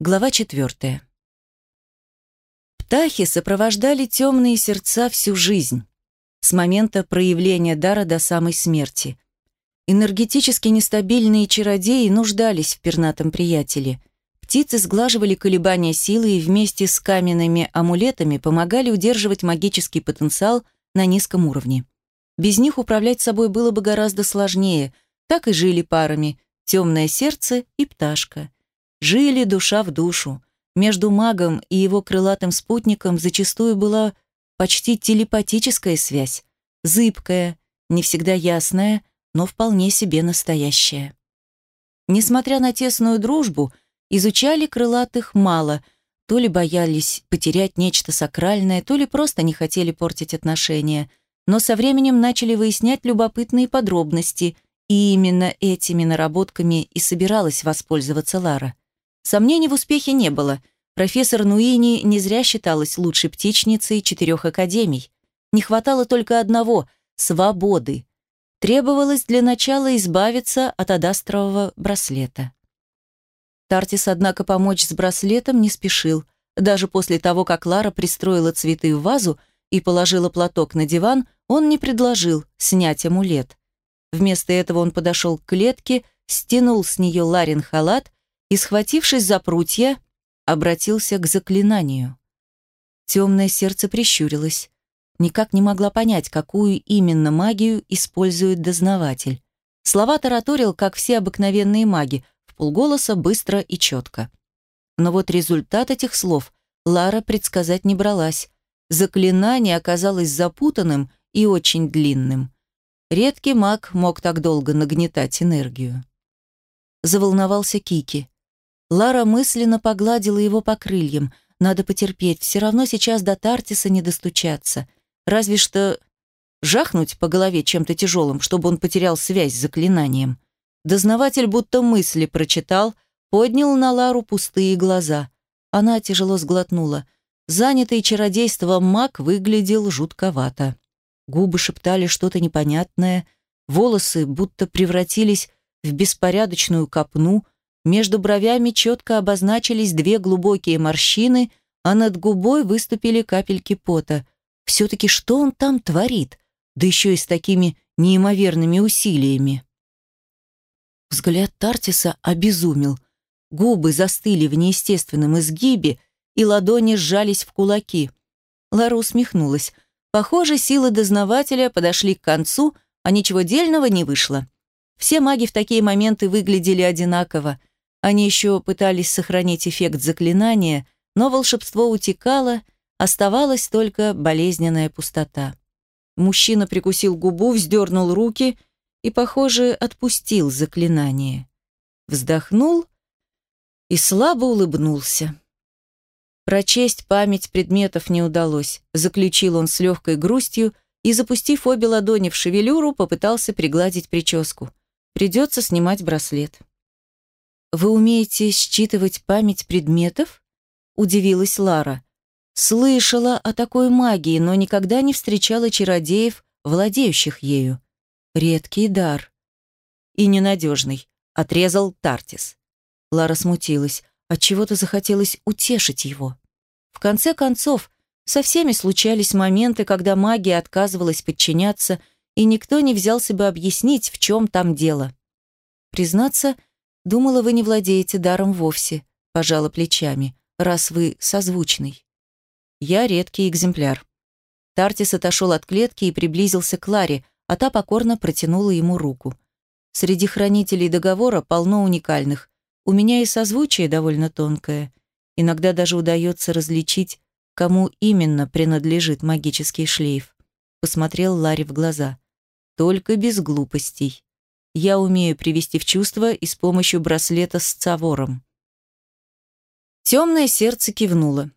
Глава четвертая. Птахи сопровождали темные сердца всю жизнь, с момента проявления дара до самой смерти. Энергетически нестабильные чародеи нуждались в пернатом приятеле. Птицы сглаживали колебания силы и вместе с каменными амулетами помогали удерживать магический потенциал на низком уровне. Без них управлять собой было бы гораздо сложнее. Так и жили парами «Темное сердце» и «Пташка». Жили душа в душу. Между магом и его крылатым спутником зачастую была почти телепатическая связь, зыбкая, не всегда ясная, но вполне себе настоящая. Несмотря на тесную дружбу, изучали крылатых мало, то ли боялись потерять нечто сакральное, то ли просто не хотели портить отношения, но со временем начали выяснять любопытные подробности, и именно этими наработками и собиралась воспользоваться Лара. Сомнений в успехе не было. Профессор Нуини не зря считалась лучшей птичницей четырех академий. Не хватало только одного — свободы. Требовалось для начала избавиться от адастрового браслета. Тартис, однако, помочь с браслетом не спешил. Даже после того, как Лара пристроила цветы в вазу и положила платок на диван, он не предложил снять амулет. Вместо этого он подошел к клетке, стянул с нее Ларин халат и, схватившись за прутья, обратился к заклинанию. Темное сердце прищурилось. Никак не могла понять, какую именно магию использует дознаватель. Слова тараторил, как все обыкновенные маги, в полголоса, быстро и четко. Но вот результат этих слов Лара предсказать не бралась. Заклинание оказалось запутанным и очень длинным. Редкий маг мог так долго нагнетать энергию. Заволновался Кики. Лара мысленно погладила его по крыльям. Надо потерпеть, все равно сейчас до Тартиса не достучаться. Разве что жахнуть по голове чем-то тяжелым, чтобы он потерял связь с заклинанием. Дознаватель будто мысли прочитал, поднял на Лару пустые глаза. Она тяжело сглотнула. Занятый чародейством маг выглядел жутковато. Губы шептали что-то непонятное, волосы будто превратились в беспорядочную копну, между бровями четко обозначились две глубокие морщины, а над губой выступили капельки пота. Все-таки что он там творит? Да еще и с такими неимоверными усилиями. Взгляд Тартиса обезумел. Губы застыли в неестественном изгибе, и ладони сжались в кулаки. Лара усмехнулась. Похоже, силы дознавателя подошли к концу, а ничего дельного не вышло. Все маги в такие моменты выглядели одинаково. Они еще пытались сохранить эффект заклинания, но волшебство утекало, оставалась только болезненная пустота. Мужчина прикусил губу, вздернул руки и, похоже, отпустил заклинание. Вздохнул и слабо улыбнулся. Прочесть память предметов не удалось, заключил он с легкой грустью и, запустив обе ладони в шевелюру, попытался пригладить прическу. Придется снимать браслет. «Вы умеете считывать память предметов?» – удивилась Лара. «Слышала о такой магии, но никогда не встречала чародеев, владеющих ею. Редкий дар. И ненадежный», – отрезал Тартис. Лара смутилась. Отчего-то захотелось утешить его. В конце концов, со всеми случались моменты, когда магия отказывалась подчиняться, и никто не взялся бы объяснить, в чем там дело. Признаться, «Думала, вы не владеете даром вовсе», — пожала плечами, «раз вы созвучный». «Я редкий экземпляр». Тартис отошел от клетки и приблизился к Ларе, а та покорно протянула ему руку. «Среди хранителей договора полно уникальных. У меня и созвучие довольно тонкое. Иногда даже удается различить, кому именно принадлежит магический шлейф». Посмотрел Ларе в глаза. «Только без глупостей» я умею привести в чувство и с помощью браслета с цавором. Темное сердце кивнуло.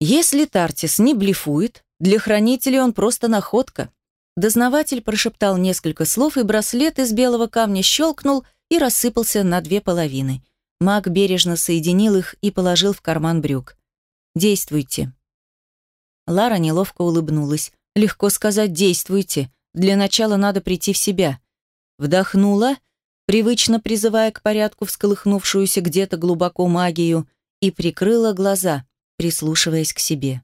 Если Тартис не блефует, для хранителя он просто находка. Дознаватель прошептал несколько слов, и браслет из белого камня щелкнул и рассыпался на две половины. Маг бережно соединил их и положил в карман брюк. «Действуйте». Лара неловко улыбнулась. «Легко сказать «действуйте». Для начала надо прийти в себя. Вдохнула привычно призывая к порядку всколыхнувшуюся где-то глубоко магию, и прикрыла глаза, прислушиваясь к себе.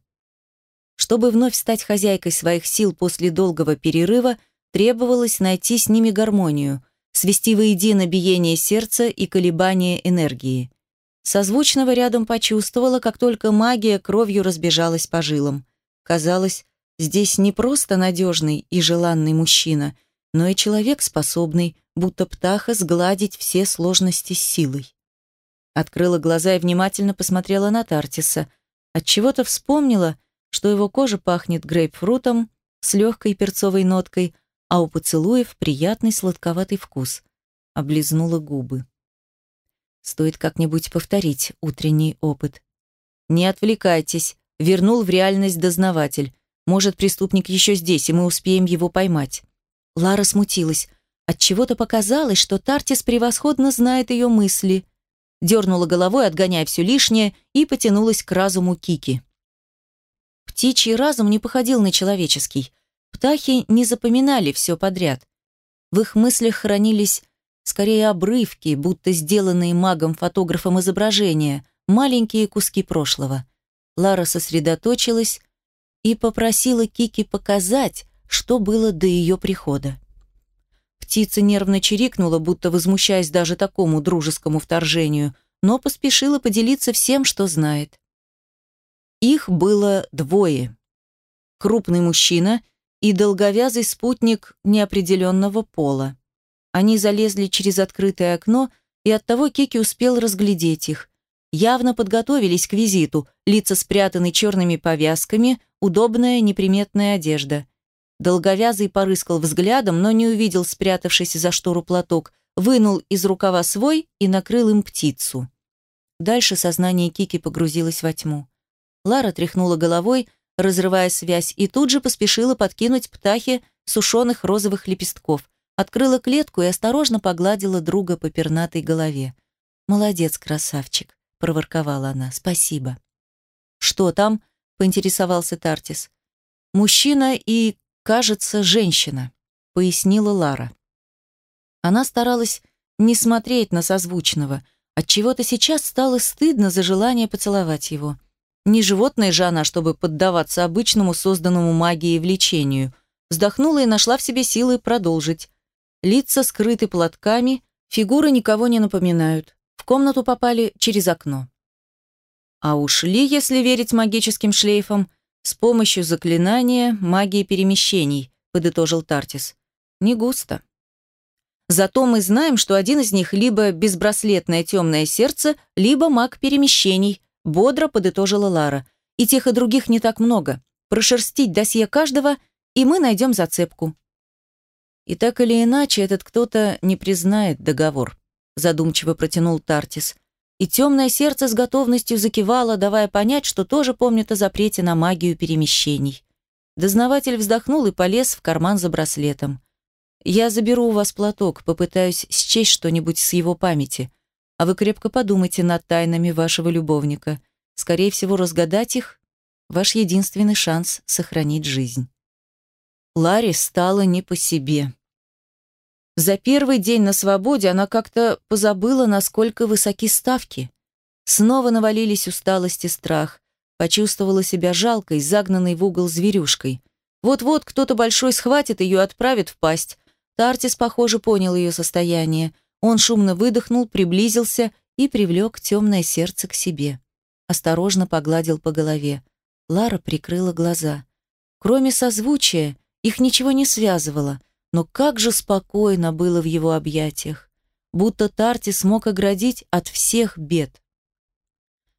Чтобы вновь стать хозяйкой своих сил после долгого перерыва, требовалось найти с ними гармонию, свести воедино биение сердца и колебания энергии. Созвучного рядом почувствовала, как только магия кровью разбежалась по жилам. Казалось, здесь не просто надежный и желанный мужчина, но и человек способный, будто птаха, сгладить все сложности с силой. Открыла глаза и внимательно посмотрела на Тартиса. Отчего-то вспомнила, что его кожа пахнет грейпфрутом с легкой перцовой ноткой, а у поцелуев приятный сладковатый вкус. Облизнула губы. Стоит как-нибудь повторить утренний опыт. «Не отвлекайтесь», — вернул в реальность дознаватель. «Может, преступник еще здесь, и мы успеем его поймать». Лара смутилась. Отчего-то показалось, что Тартис превосходно знает ее мысли. Дернула головой, отгоняя все лишнее, и потянулась к разуму Кики. Птичий разум не походил на человеческий. Птахи не запоминали все подряд. В их мыслях хранились скорее обрывки, будто сделанные магом-фотографом изображения, маленькие куски прошлого. Лара сосредоточилась и попросила Кики показать, что было до ее прихода. Птица нервно чирикнула, будто возмущаясь даже такому дружескому вторжению, но поспешила поделиться всем, что знает. Их было двое. Крупный мужчина и долговязый спутник неопределенного пола. Они залезли через открытое окно, и оттого Кики успел разглядеть их. Явно подготовились к визиту, лица спрятаны черными повязками, удобная неприметная одежда. Долговязый порыскал взглядом, но не увидел спрятавшийся за штору платок, вынул из рукава свой и накрыл им птицу. Дальше сознание Кики погрузилось во тьму. Лара тряхнула головой, разрывая связь, и тут же поспешила подкинуть птахе сушеных розовых лепестков открыла клетку и осторожно погладила друга по пернатой голове. «Молодец, красавчик», — проворковала она, — «спасибо». «Что там?» — поинтересовался Тартис. «Мужчина и, кажется, женщина», — пояснила Лара. Она старалась не смотреть на созвучного, отчего-то сейчас стало стыдно за желание поцеловать его. Не животное же она, чтобы поддаваться обычному созданному магией влечению. Вздохнула и нашла в себе силы продолжить. Лица скрыты платками, фигуры никого не напоминают. В комнату попали через окно. А ушли, если верить магическим шлейфам, с помощью заклинания магии перемещений, подытожил Тартис. Не густо. Зато мы знаем, что один из них либо безбраслетное темное сердце, либо маг перемещений, бодро подытожила Лара. И тех и других не так много. Прошерстить досье каждого, и мы найдем зацепку. И так или иначе этот кто-то не признает договор, задумчиво протянул Тартис. И темное сердце с готовностью закивало, давая понять, что тоже помнит о запрете на магию перемещений. Дознаватель вздохнул и полез в карман за браслетом. «Я заберу у вас платок, попытаюсь счесть что-нибудь с его памяти. А вы крепко подумайте над тайнами вашего любовника. Скорее всего, разгадать их – ваш единственный шанс сохранить жизнь». Ларе стало не по себе. За первый день на свободе она как-то позабыла, насколько высоки ставки. Снова навалились усталость и страх. Почувствовала себя жалкой, загнанной в угол зверюшкой. Вот-вот кто-то большой схватит ее и отправит в пасть. Тартис, похоже, понял ее состояние. Он шумно выдохнул, приблизился и привлек темное сердце к себе. Осторожно погладил по голове. Лара прикрыла глаза. Кроме созвучия, их ничего не связывало, но как же спокойно было в его объятиях, будто Тарти смог оградить от всех бед.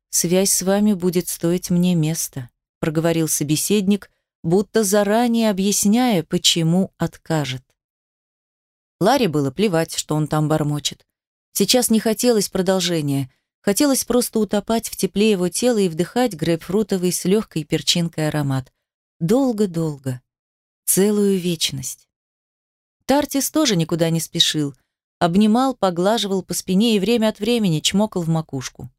«Связь с вами будет стоить мне места», — проговорил собеседник, будто заранее объясняя, почему откажет. Ларе было плевать, что он там бормочет. Сейчас не хотелось продолжения, хотелось просто утопать в тепле его тела и вдыхать грейпфрутовый с легкой перчинкой аромат. Долго-долго. Целую вечность. Тартис тоже никуда не спешил. Обнимал, поглаживал по спине и время от времени чмокал в макушку.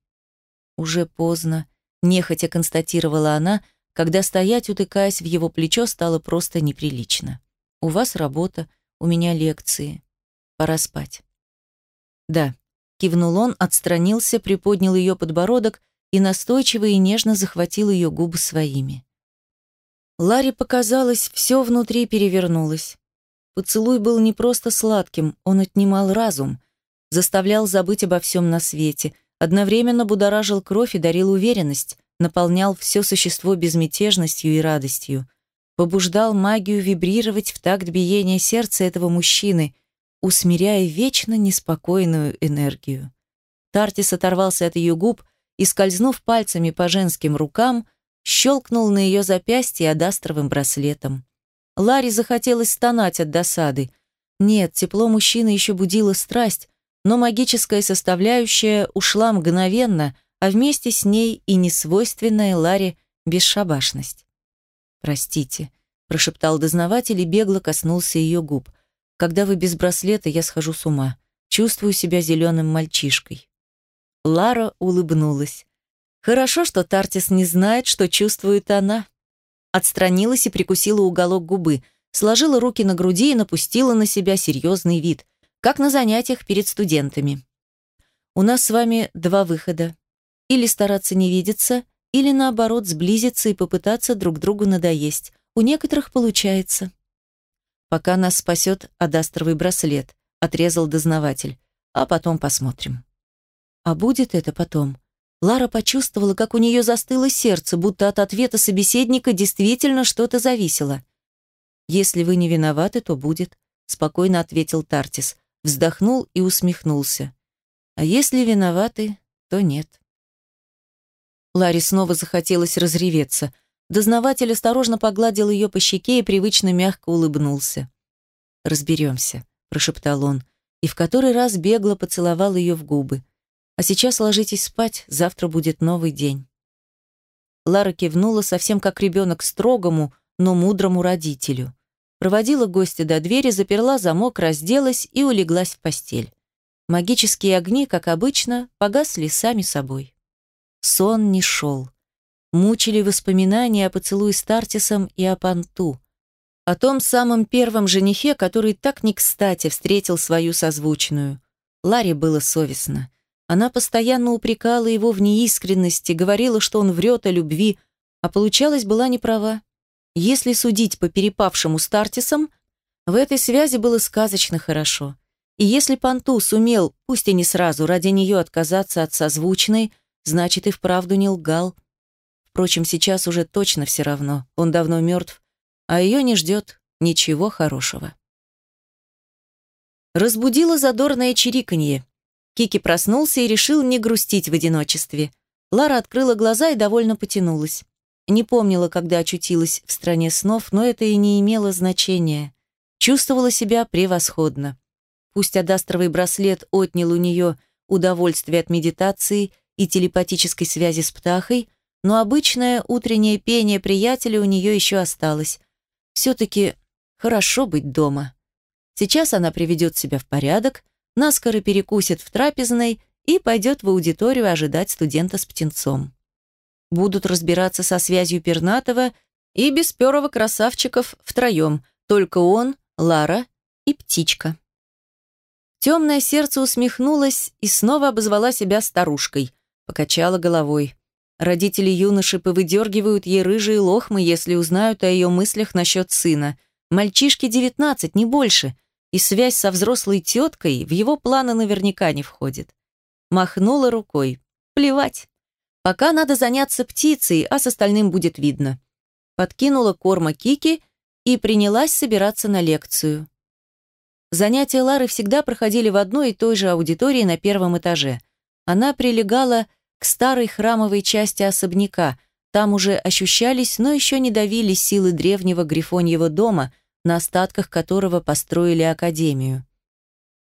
«Уже поздно», — нехотя констатировала она, когда стоять, утыкаясь в его плечо, стало просто неприлично. «У вас работа, у меня лекции. Пора спать». Да. Кивнул он, отстранился, приподнял ее подбородок и настойчиво и нежно захватил ее губы своими. Ларе показалось, все внутри перевернулось. Поцелуй был не просто сладким, он отнимал разум, заставлял забыть обо всем на свете, одновременно будоражил кровь и дарил уверенность, наполнял все существо безмятежностью и радостью, побуждал магию вибрировать в такт биения сердца этого мужчины, усмиряя вечно неспокойную энергию. Тартис оторвался от ее губ и, скользнув пальцами по женским рукам, щелкнул на ее запястье адастровым браслетом. Ларе захотелось стонать от досады. Нет, тепло мужчины еще будило страсть, но магическая составляющая ушла мгновенно, а вместе с ней и несвойственная Ларе бесшабашность. «Простите», – прошептал дознаватель и бегло коснулся ее губ. «Когда вы без браслета, я схожу с ума. Чувствую себя зеленым мальчишкой». Лара улыбнулась. Хорошо, что Тартис не знает, что чувствует она. Отстранилась и прикусила уголок губы, сложила руки на груди и напустила на себя серьезный вид, как на занятиях перед студентами. У нас с вами два выхода. Или стараться не видеться, или наоборот сблизиться и попытаться друг другу надоесть. У некоторых получается. Пока нас спасет адастровый браслет, отрезал дознаватель. А потом посмотрим. А будет это потом? Лара почувствовала, как у нее застыло сердце, будто от ответа собеседника действительно что-то зависело. «Если вы не виноваты, то будет», — спокойно ответил Тартис, вздохнул и усмехнулся. «А если виноваты, то нет». Ларе снова захотелось разреветься. Дознаватель осторожно погладил ее по щеке и привычно мягко улыбнулся. «Разберемся», — прошептал он, и в который раз бегло поцеловал ее в губы. А сейчас ложитесь спать, завтра будет новый день. Лара кивнула совсем как ребенок строгому, но мудрому родителю. Проводила гостя до двери, заперла замок, разделась и улеглась в постель. Магические огни, как обычно, погасли сами собой. Сон не шел. Мучили воспоминания о поцелуе с Тартисом и о Панту. О том самом первом женихе, который так не кстати встретил свою созвучную. Ларе было совестно. Она постоянно упрекала его в неискренности, говорила, что он врет о любви, а получалось, была не права. Если судить по перепавшему с Тартисом, в этой связи было сказочно хорошо. И если Панту сумел, пусть и не сразу, ради нее отказаться от созвучной, значит и вправду не лгал. Впрочем, сейчас уже точно все равно, он давно мертв, а ее не ждет ничего хорошего. Разбудило задорное чириканье. Кики проснулся и решил не грустить в одиночестве. Лара открыла глаза и довольно потянулась. Не помнила, когда очутилась в стране снов, но это и не имело значения. Чувствовала себя превосходно. Пусть адастровый браслет отнял у нее удовольствие от медитации и телепатической связи с птахой, но обычное утреннее пение приятеля у нее еще осталось. Все-таки хорошо быть дома. Сейчас она приведет себя в порядок, наскоро перекусит в трапезной и пойдет в аудиторию ожидать студента с птенцом. Будут разбираться со связью Пернатова и бесперого красавчиков втроем, только он, Лара и птичка. Темное сердце усмехнулось и снова обозвала себя старушкой, покачала головой. Родители юноши повыдергивают ей рыжие лохмы, если узнают о ее мыслях насчет сына. Мальчишке девятнадцать, не больше – и связь со взрослой теткой в его планы наверняка не входит. Махнула рукой. Плевать. Пока надо заняться птицей, а с остальным будет видно. Подкинула корма Кики и принялась собираться на лекцию. Занятия Лары всегда проходили в одной и той же аудитории на первом этаже. Она прилегала к старой храмовой части особняка. Там уже ощущались, но еще не давили силы древнего грифоньего дома – на остатках которого построили академию.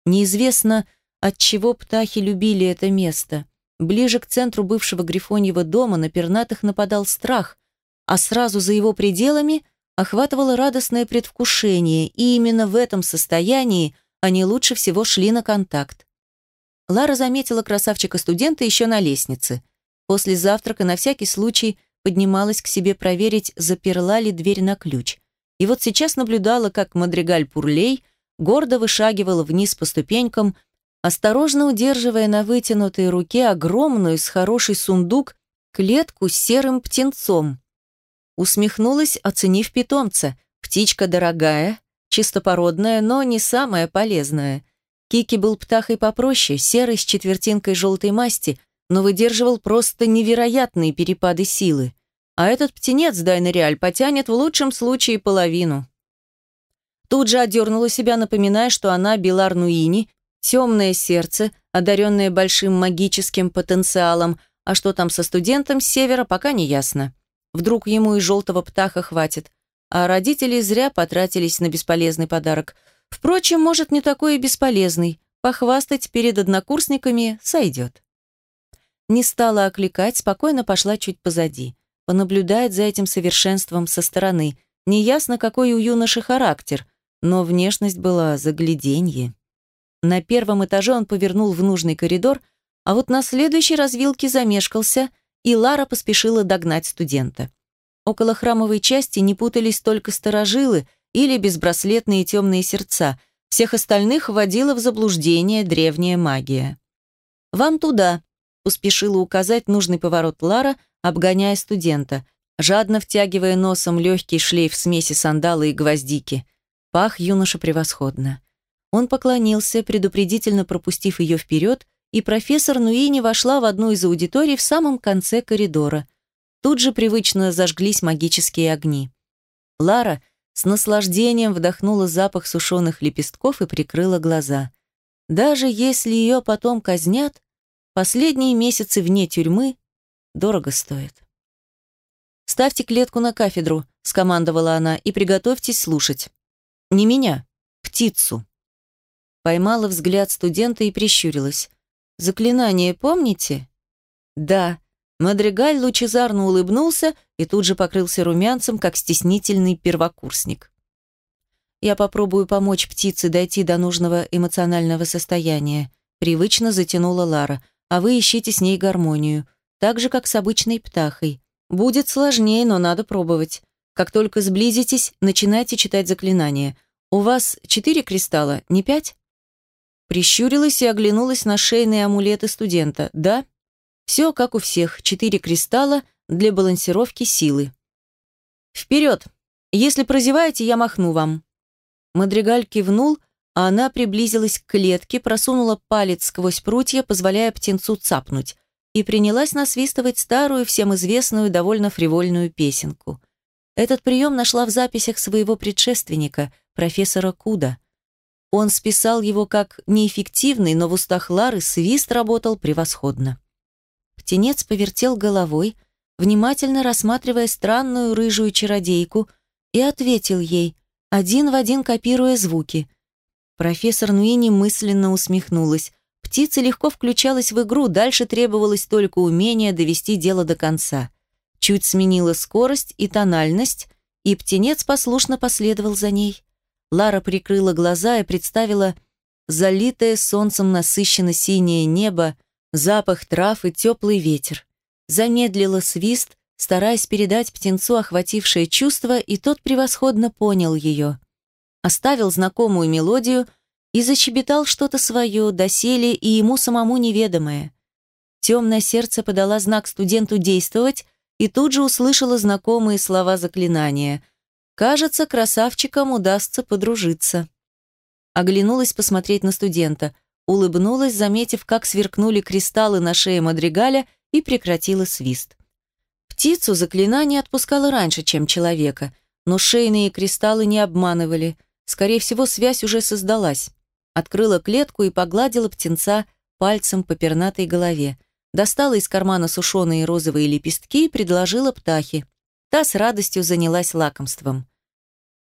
Неизвестно, от чего птахи любили это место. Ближе к центру бывшего Грифоньего дома на пернатых нападал страх, а сразу за его пределами охватывало радостное предвкушение, и именно в этом состоянии они лучше всего шли на контакт. Лара заметила красавчика-студента еще на лестнице. После завтрака на всякий случай поднималась к себе проверить, заперла ли дверь на ключ и вот сейчас наблюдала, как Мадригаль Пурлей гордо вышагивала вниз по ступенькам, осторожно удерживая на вытянутой руке огромную с хороший сундук клетку с серым птенцом. Усмехнулась, оценив питомца. Птичка дорогая, чистопородная, но не самая полезная. Кики был птахой попроще, серый с четвертинкой желтой масти, но выдерживал просто невероятные перепады силы. А этот птенец Дайна Реаль потянет в лучшем случае половину. Тут же одернула себя, напоминая, что она Белар Нуини, темное сердце, одаренное большим магическим потенциалом, а что там со студентом с севера, пока не ясно. Вдруг ему и желтого птаха хватит. А родители зря потратились на бесполезный подарок. Впрочем, может, не такой и бесполезный. Похвастать перед однокурсниками сойдет. Не стала окликать, спокойно пошла чуть позади. Понаблюдает за этим совершенством со стороны. Неясно, какой у юноши характер, но внешность была загляденье. На первом этаже он повернул в нужный коридор, а вот на следующей развилке замешкался – и Лара поспешила догнать студента. Около храмовой части не путались только сторожилы или безбраслетные темные сердца, всех остальных вводила в заблуждение древняя магия. «Вам туда», — успешила указать нужный поворот Лара, обгоняя студента, жадно втягивая носом легкий шлейф смеси сандала и гвоздики. Пах юноша превосходно. Он поклонился, предупредительно пропустив ее вперед, и профессор Нуини вошла в одну из аудиторий в самом конце коридора. Тут же привычно зажглись магические огни. Лара с наслаждением вдохнула запах сушеных лепестков и прикрыла глаза. Даже если ее потом казнят, последние месяцы вне тюрьмы дорого стоят. «Ставьте клетку на кафедру», — скомандовала она, — «и приготовьтесь слушать». «Не меня, птицу». Поймала взгляд студента и прищурилась. Заклинание помните? Да. Мадригаль лучезарно улыбнулся и тут же покрылся румянцем, как стеснительный первокурсник. Я попробую помочь птице дойти до нужного эмоционального состояния. Привычно затянула Лара. А вы ищите с ней гармонию. Так же, как с обычной птахой. Будет сложнее, но надо пробовать. Как только сблизитесь, начинайте читать заклинания. У вас четыре кристалла, не пять? Прищурилась и оглянулась на шейные амулеты студента. Да, все как у всех, четыре кристалла для балансировки силы. Вперед! Если прозеваете, я махну вам. Мадригаль кивнул, она приблизилась к клетке, просунула палец сквозь прутья, позволяя птенцу цапнуть, и принялась насвистывать старую, всем известную, довольно фривольную песенку. Этот прием нашла в записях своего предшественника, профессора Куда. Он списал его как неэффективный, но в устах Лары свист работал превосходно. Птенец повертел головой, внимательно рассматривая странную рыжую чародейку, и ответил ей, один в один копируя звуки. Профессор Нуини мысленно усмехнулась. Птица легко включалась в игру, дальше требовалось только умение довести дело до конца. Чуть сменила скорость и тональность, и птенец послушно последовал за ней. Лара прикрыла глаза и представила залитое солнцем насыщенно синее небо, запах трав и теплый ветер. Замедлила свист, стараясь передать птенцу охватившее чувство, и тот превосходно понял ее. Оставил знакомую мелодию и защебетал что-то свое, доселе и ему самому неведомое. Темное сердце подала знак студенту действовать и тут же услышала знакомые слова заклинания — Кажется, красавчикам удастся подружиться. Оглянулась посмотреть на студента, улыбнулась, заметив, как сверкнули кристаллы на шее Мадригаля и прекратила свист. Птицу заклинание отпускало раньше, чем человека, но шейные кристаллы не обманывали. Скорее всего, связь уже создалась. Открыла клетку и погладила птенца пальцем по пернатой голове. Достала из кармана сушеные розовые лепестки и предложила птахе. Та с радостью занялась лакомством.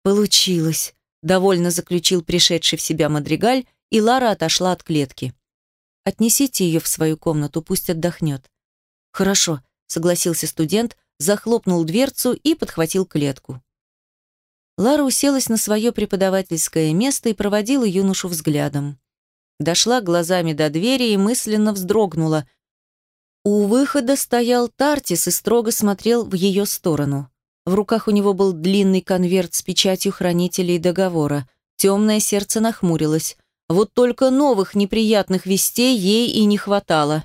«Получилось», — довольно заключил пришедший в себя Мадригаль, и Лара отошла от клетки. «Отнесите ее в свою комнату, пусть отдохнет». «Хорошо», — согласился студент, захлопнул дверцу и подхватил клетку. Лара уселась на свое преподавательское место и проводила юношу взглядом. Дошла глазами до двери и мысленно вздрогнула, у выхода стоял Тартис и строго смотрел в ее сторону. В руках у него был длинный конверт с печатью хранителей договора. Темное сердце нахмурилось. Вот только новых неприятных вестей ей и не хватало.